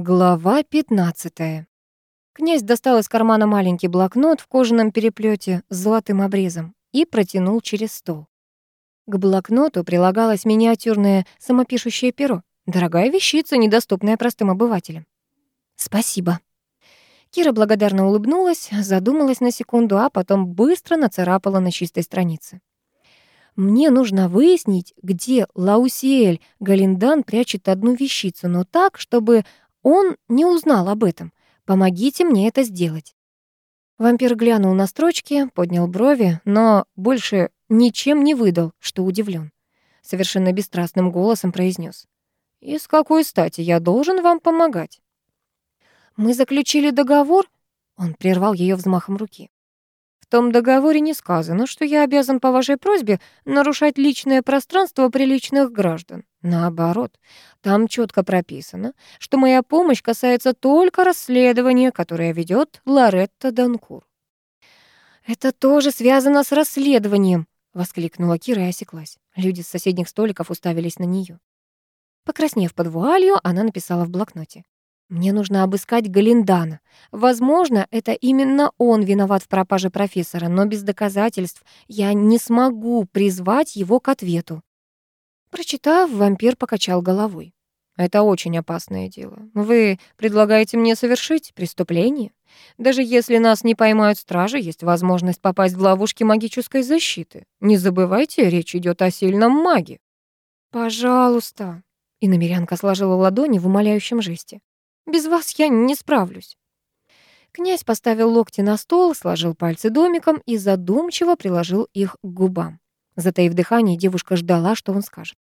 Глава 15. Князь достал из кармана маленький блокнот в кожаном переплете с золотым обрезом и протянул через стол. К блокноту прилагалось миниатюрное самопишущее перо. Дорогая вещица, недоступная простым обывателям. «Спасибо». Кира благодарно улыбнулась, задумалась на секунду, а потом быстро нацарапала на чистой странице. Мне нужно выяснить, где Лаусиэль Галиндан прячет одну вещицу, но так, чтобы он не узнал об этом. Помогите мне это сделать. Вампир глянул на строчки, поднял брови, но больше ничем не выдал, что удивлен. Совершенно бесстрастным голосом произнес: «И с какой стати я должен вам помогать?» «Мы заключили договор?» Он прервал ее взмахом руки. Том договоре не сказано, что я обязан по вашей просьбе нарушать личное пространство приличных граждан. Наоборот, там четко прописано, что моя помощь касается только расследования, которое ведет Лоретта Данкур. «Это тоже связано с расследованием», — воскликнула Кира и осеклась. Люди с соседних столиков уставились на нее. Покраснев под вуалью, она написала в блокноте. «Мне нужно обыскать Галиндана. Возможно, это именно он виноват в пропаже профессора, но без доказательств я не смогу призвать его к ответу. Прочитав, вампир покачал головой. Это очень опасное дело. Вы предлагаете мне совершить преступление? Даже если нас не поймают стражи, есть возможность попасть в ловушки магической защиты. Не забывайте, речь идет о сильном маге. Пожалуйста. И намерянка сложила ладони в умоляющем жесте. Без вас я не справлюсь. Князь поставил локти на стол, сложил пальцы домиком и задумчиво приложил их к губам. Затаив дыхание, девушка ждала, что он скажет.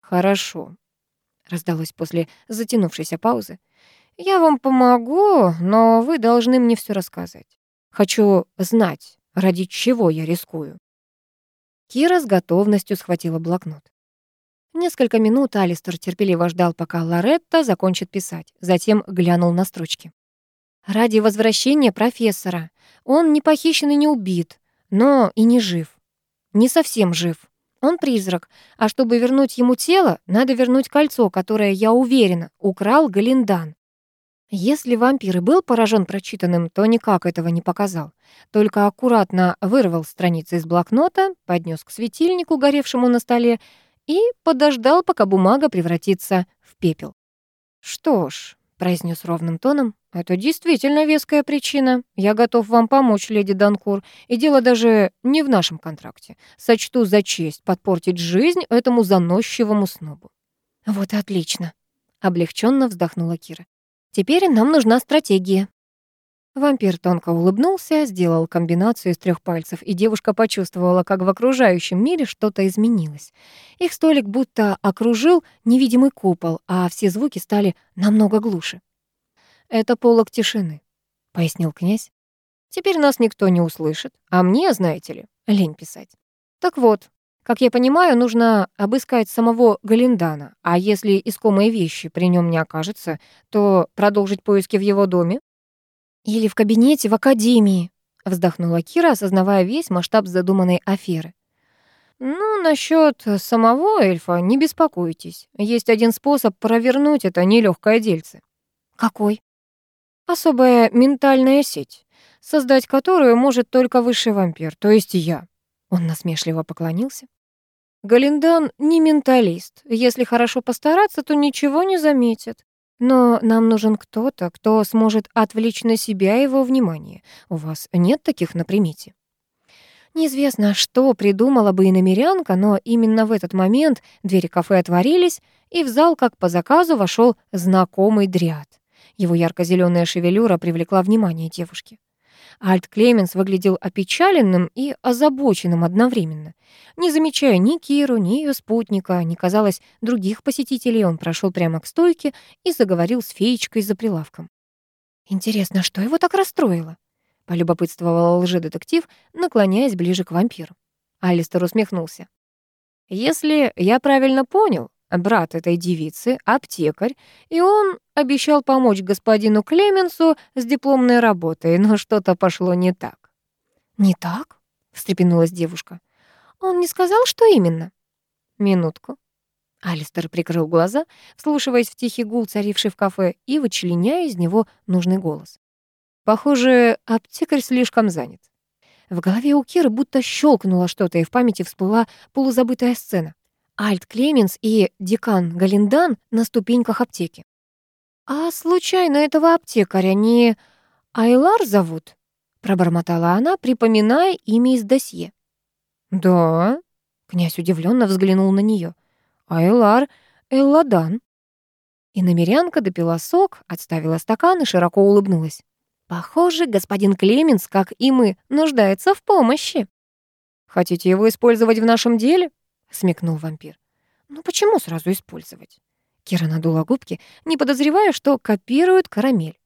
«Хорошо», — раздалось после затянувшейся паузы. «Я вам помогу, но вы должны мне все рассказать. Хочу знать, ради чего я рискую». Кира с готовностью схватила блокнот. Несколько минут Алистер терпеливо ждал, пока Лоретта закончит писать, затем глянул на строчки. «Ради возвращения профессора. Он не похищен и не убит, но и не жив не совсем жив. Он призрак, а чтобы вернуть ему тело, надо вернуть кольцо, которое, я уверена, украл Галиндан. Если вампир и был поражен прочитанным, то никак этого не показал. Только аккуратно вырвал страницы из блокнота, поднес к светильнику, горевшему на столе, и подождал, пока бумага превратится в пепел. Что ж, произнес ровным тоном. «Это действительно веская причина. Я готов вам помочь, леди Данкур. И дело даже не в нашем контракте. Сочту за честь подпортить жизнь этому заносчивому снобу». «Вот и отлично», — облегченно вздохнула Кира. «Теперь нам нужна стратегия». Вампир тонко улыбнулся, сделал комбинацию из трех пальцев, и девушка почувствовала, как в окружающем мире что-то изменилось. Их столик будто окружил невидимый купол, а все звуки стали намного глуше. «Это полог тишины», — пояснил князь. «Теперь нас никто не услышит, а мне, знаете ли, лень писать. Так вот, как я понимаю, нужно обыскать самого Галиндана, а если искомые вещи при нем не окажется, то продолжить поиски в его доме, «Или в кабинете в академии», — вздохнула Кира, осознавая весь масштаб задуманной аферы. «Ну, насчет самого эльфа не беспокойтесь. Есть один способ провернуть это нелегкое дельце». «Какой?» «Особая ментальная сеть, создать которую может только высший вампир, то есть я». Он насмешливо поклонился. Галиндан не менталист. Если хорошо постараться, то ничего не заметит. Но нам нужен кто-то, кто сможет отвлечь на себя его внимание. У вас нет таких на примете? Неизвестно, что придумала бы и намерянка, но именно в этот момент двери кафе отворились, и в зал, как по заказу, вошел знакомый дряд. Его ярко зеленая шевелюра привлекла внимание девушки. Альт Клеменс выглядел опечаленным и озабоченным одновременно. Не замечая ни Киру, ни ее спутника, ни, казалось, других посетителей, он прошел прямо к стойке и заговорил с феечкой за прилавком. «Интересно, что его так расстроило?» — полюбопытствовал лжедетектив, наклоняясь ближе к вампиру. Алистер усмехнулся. «Если я правильно понял, брат этой девицы — аптекарь, и он обещал помочь господину Клеменсу с дипломной работой, но что-то пошло не так. «Не так?» — встрепенулась девушка. «Он не сказал, что именно?» «Минутку». Алистер прикрыл глаза, вслушиваясь в тихий гул, царивший в кафе, и вычленяя из него нужный голос. Похоже, аптекарь слишком занят. В голове у Киры будто щелкнуло что-то, и в памяти всплыла полузабытая сцена. Альт Клеменс и декан Галиндан на ступеньках аптеки. «А случайно этого аптекаря не Айлар зовут?» пробормотала она, припоминая имя из досье. «Да?» — князь удивленно взглянул на нее. «Айлар Элладан». И намерянка допила сок, отставила стакан и широко улыбнулась. «Похоже, господин Клеменс, как и мы, нуждается в помощи». «Хотите его использовать в нашем деле?» — смекнул вампир. «Ну почему сразу использовать?» Кира надула губки, не подозревая, что копирует карамель.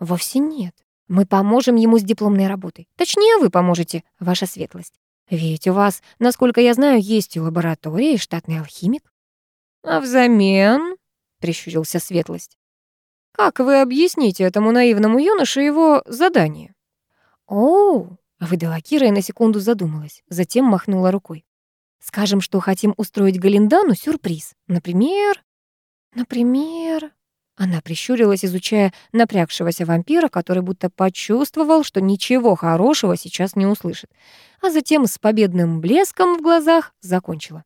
«Вовсе нет. Мы поможем ему с дипломной работой. Точнее, вы поможете, ваша светлость. Ведь у вас, насколько я знаю, есть и лаборатория, и штатный алхимик». «А взамен?» — прищурился светлость. «Как вы объясните этому наивному юноше его задание?» «Оу!» — выдала Кира и на секунду задумалась, затем махнула рукой. Скажем, что хотим устроить Галиндану сюрприз. Например... Например... Она прищурилась, изучая напрягшегося вампира, который будто почувствовал, что ничего хорошего сейчас не услышит. А затем с победным блеском в глазах закончила.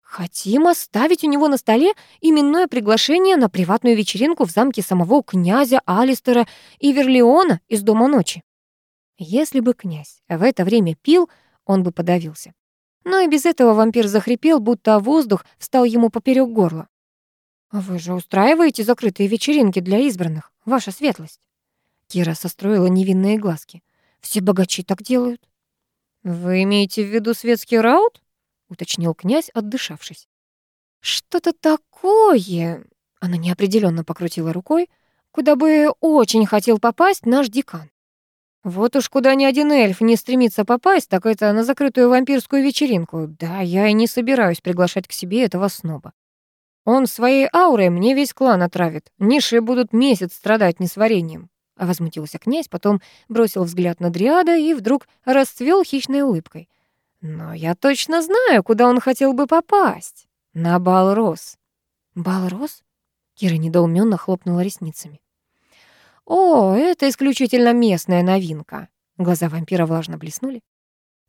Хотим оставить у него на столе именное приглашение на приватную вечеринку в замке самого князя Алистера и Верлеона из Дома ночи. Если бы князь в это время пил, он бы подавился. Но и без этого вампир захрипел, будто воздух встал ему поперек горла. «А «Вы же устраиваете закрытые вечеринки для избранных, ваша светлость?» Кира состроила невинные глазки. «Все богачи так делают». «Вы имеете в виду светский раут?» — уточнил князь, отдышавшись. «Что-то такое...» — она неопределенно покрутила рукой, «куда бы очень хотел попасть наш декан». Вот уж куда ни один эльф не стремится попасть, так это на закрытую вампирскую вечеринку. Да, я и не собираюсь приглашать к себе этого сноба. Он своей аурой мне весь клан отравит. Ниши будут месяц страдать несварением. А возмутился князь, потом бросил взгляд на Дриада и вдруг расцвел хищной улыбкой. Но я точно знаю, куда он хотел бы попасть. На Балрос. Балрос? Кира недоуменно хлопнула ресницами. «О, это исключительно местная новинка». Глаза вампира влажно блеснули.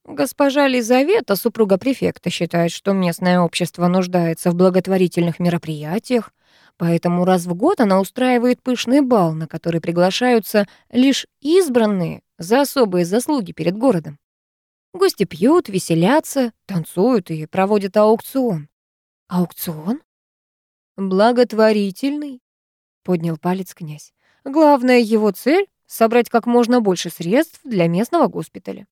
Госпожа Лизавета, супруга префекта, считает, что местное общество нуждается в благотворительных мероприятиях, поэтому раз в год она устраивает пышный бал, на который приглашаются лишь избранные за особые заслуги перед городом. Гости пьют, веселятся, танцуют и проводят аукцион. Аукцион? Благотворительный, поднял палец князь. Главная его цель — собрать как можно больше средств для местного госпиталя.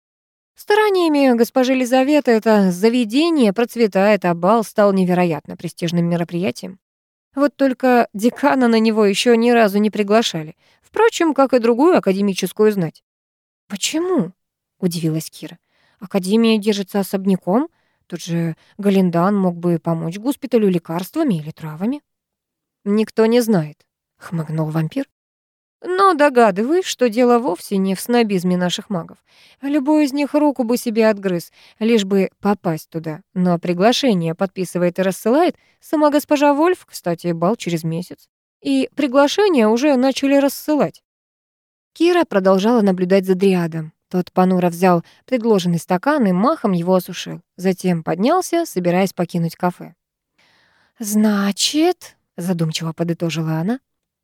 Стараниями госпожи Лизаветы это заведение процветает, а бал стал невероятно престижным мероприятием. Вот только декана на него еще ни разу не приглашали. Впрочем, как и другую академическую знать. «Почему?» — удивилась Кира. «Академия держится особняком. Тут же Галиндан мог бы помочь госпиталю лекарствами или травами». «Никто не знает», — хмыкнул вампир. Но догадываюсь, что дело вовсе не в снобизме наших магов. Любой из них руку бы себе отгрыз, лишь бы попасть туда. Но приглашение подписывает и рассылает сама госпожа Вольф, кстати, бал через месяц. И приглашения уже начали рассылать. Кира продолжала наблюдать за Дриадом. Тот понуро взял предложенный стакан и махом его осушил. Затем поднялся, собираясь покинуть кафе. «Значит», — задумчиво подытожила она,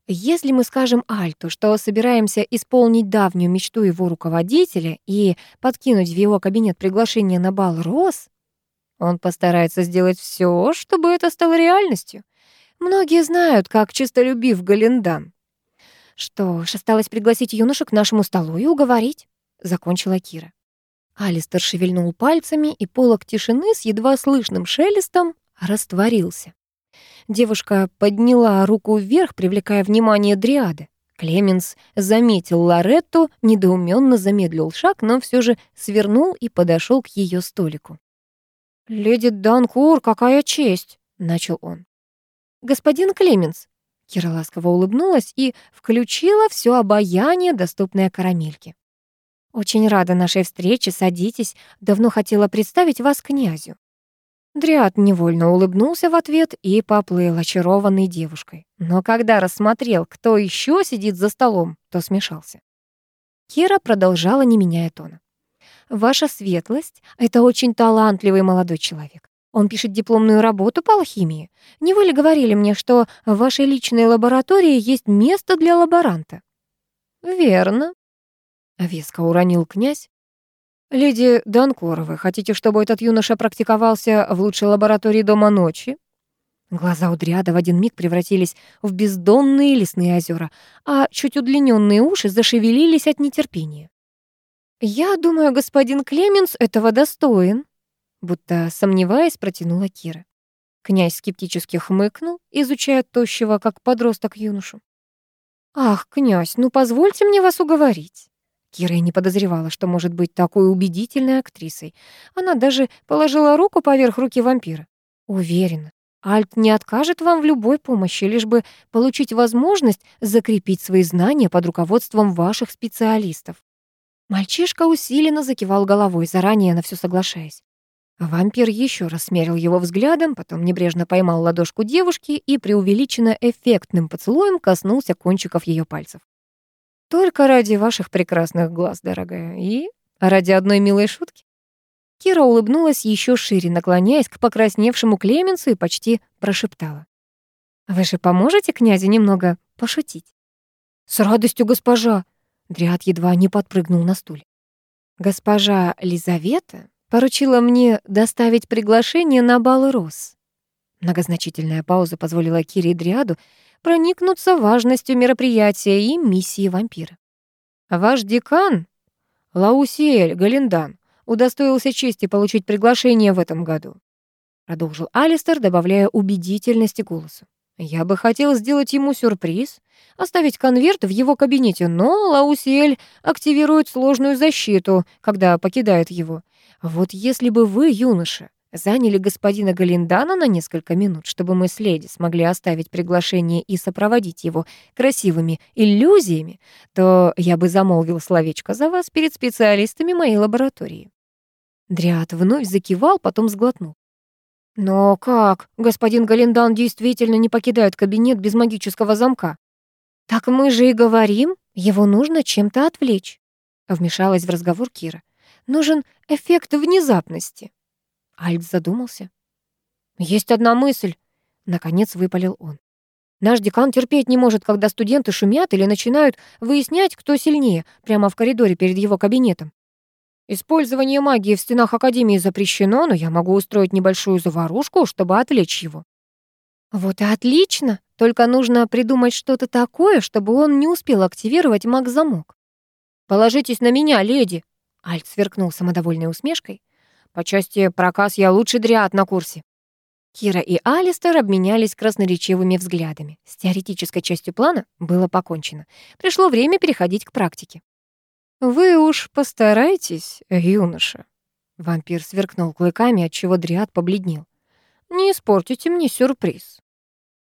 если мы скажем Альту, что собираемся исполнить давнюю мечту его руководителя и подкинуть в его кабинет приглашение на бал Рос, он постарается сделать все, чтобы это стало реальностью. Многие знают, как чистолюбив Галиндан. Что ж, осталось пригласить юношек к нашему столу и уговорить, закончила Кира. Алистер шевельнул пальцами, и полог тишины с едва слышным шелестом растворился. Девушка подняла руку вверх, привлекая внимание дриады. Клеменс заметил Лоретту, недоуменно замедлил шаг, но все же свернул и подошел к ее столику. «Леди Данкур, какая честь!» — начал он. «Господин Клеменс!» — Кира ласково улыбнулась и включила все обаяние, доступное карамельке. «Очень рада нашей встрече, садитесь. Давно хотела представить вас князю». Дриад невольно улыбнулся в ответ и поплыл очарованной девушкой. Но когда рассмотрел, кто еще сидит за столом, то смешался. Кира продолжала, не меняя тона. «Ваша светлость — это очень талантливый молодой человек. Он пишет дипломную работу по алхимии. Не вы ли говорили мне, что в вашей личной лаборатории есть место для лаборанта?» «Верно», — веско уронил князь. «Леди Данкорова, хотите, чтобы этот юноша практиковался в лучшей лаборатории дома ночи?» Глаза у Дриада в один миг превратились в бездонные лесные озера, а чуть удлиненные уши зашевелились от нетерпения. «Я думаю, господин Клеменс этого достоин», будто сомневаясь, протянула Кира. Князь скептически хмыкнул, изучая тощего, как подросток, юношу. «Ах, князь, ну позвольте мне вас уговорить». Кира и не подозревала, что может быть такой убедительной актрисой. Она даже положила руку поверх руки вампира. Уверена, Альт не откажет вам в любой помощи, лишь бы получить возможность закрепить свои знания под руководством ваших специалистов. Мальчишка усиленно закивал головой, заранее на все соглашаясь. Вампир еще раз смерил его взглядом, потом небрежно поймал ладошку девушки и преувеличенно эффектным поцелуем коснулся кончиков ее пальцев. Только ради ваших прекрасных глаз, дорогая, и ради одной милой шутки. Кира улыбнулась еще шире, наклоняясь к покрасневшему Клеменсу и почти прошептала. «Вы же поможете князю немного пошутить?» «С радостью, госпожа!» Дриад едва не подпрыгнул на стуле. «Госпожа Лизавета поручила мне доставить приглашение на бал Рос». Многозначительная пауза позволила Кире и Дриаду проникнуться важностью мероприятия и миссии вампира. «Ваш декан, Лаусиэль Галендан, удостоился чести получить приглашение в этом году», продолжил Алистер, добавляя убедительности голосу. «Я бы хотел сделать ему сюрприз, оставить конверт в его кабинете, но Лаусиэль активирует сложную защиту, когда покидает его. Вот если бы вы, юноша, заняли господина Галиндана на несколько минут, чтобы мы с леди смогли оставить приглашение и сопроводить его красивыми иллюзиями, то я бы замолвил словечко за вас перед специалистами моей лаборатории». Дриад вновь закивал, потом сглотнул. «Но как? Господин Галиндан действительно не покидает кабинет без магического замка?» «Так мы же и говорим, его нужно чем-то отвлечь», — вмешалась в разговор Кира. «Нужен эффект внезапности». Альт задумался. «Есть одна мысль», — наконец выпалил он. «Наш декан терпеть не может, когда студенты шумят или начинают выяснять, кто сильнее, прямо в коридоре перед его кабинетом. Использование магии в стенах Академии запрещено, но я могу устроить небольшую заварушку, чтобы отвлечь его». «Вот и отлично. Только нужно придумать что-то такое, чтобы он не успел активировать маг-замок». «Положитесь на меня, леди!» Альт сверкнул самодовольной усмешкой. По части проказ я лучший дриад на курсе. Кира и Алистер обменялись красноречивыми взглядами. С теоретической частью плана было покончено. Пришло время переходить к практике. «Вы уж постарайтесь, юноша». Вампир сверкнул клыками, отчего дриад побледнел. «Не испортите мне сюрприз».